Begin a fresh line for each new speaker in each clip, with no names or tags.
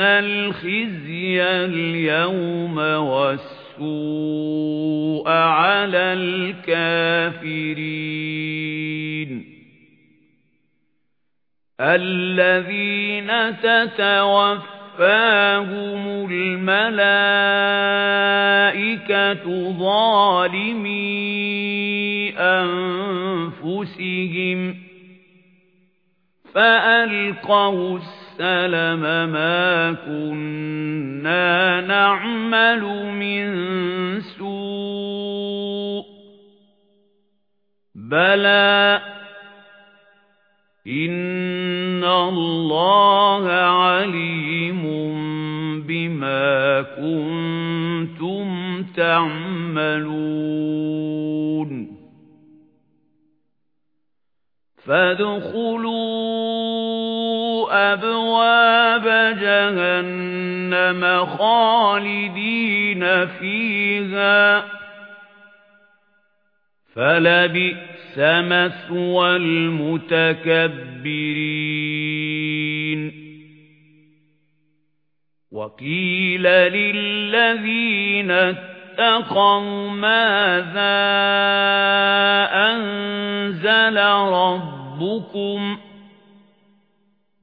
الْخِزْيَ الْيَوْمَ وَالسُّوءَ عَلَى الْكَافِرِينَ الَّذِينَ تَتَوَفَّاهُمُ الْمَلَائِكَةُ ظَالِمِي أَنفُسِهِمْ فَأَلْقَوْا السَّلَمَ مَا كُنَّا نَعْمَلُ مِنْ سُوءٍ. بَلَى إِنَّ اللَّهَ عَلِيمٌ بِمَا كُنتُمْ تَعْمَلُونَ. فَادْخُلُوا أَبْوَابَ جَهَنَّمَ خَالِدِينَ فِيهَا. فَلَبِئْسَ مَثْوَى الْمُتَكَبِّرِينَ. وَقِيلَ لِلَّذِينَ اتَّقَوْا مَاذَا أَنزَلَ رَبُّكُمْ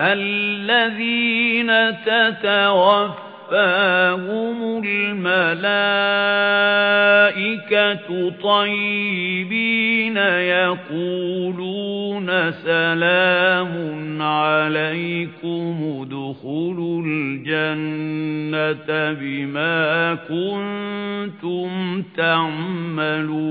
الَّذِينَ تَتَوَفَّاهُمُ الْمَلَائِكَةُ طَيِّبِينَ يَقُولُونَ سَلَامٌ عَلَيْكُمُ ادْخُلُوا الْجَنَّةَ بِمَا كُنتُمْ تَعْمَلُونَ.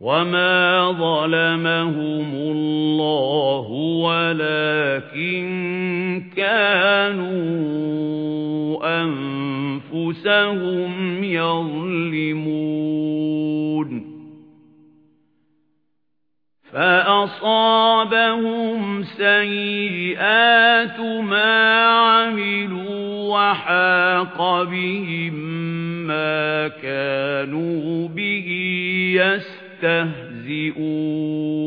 وَمَا ظَلَمَهُمُ اللَّهُ وَلَكِن كَانُوا أَنفُسَهُمْ يَظْلِمُونَ فَأَصَابَهُمْ سَيِّئَاتُ مَا عَمِلُوا وَحَاقَ بِهِم مَّا كَانُوا بِهِ يَسْتَهْزِئُونَ تَسْتَهْزِئُونَ.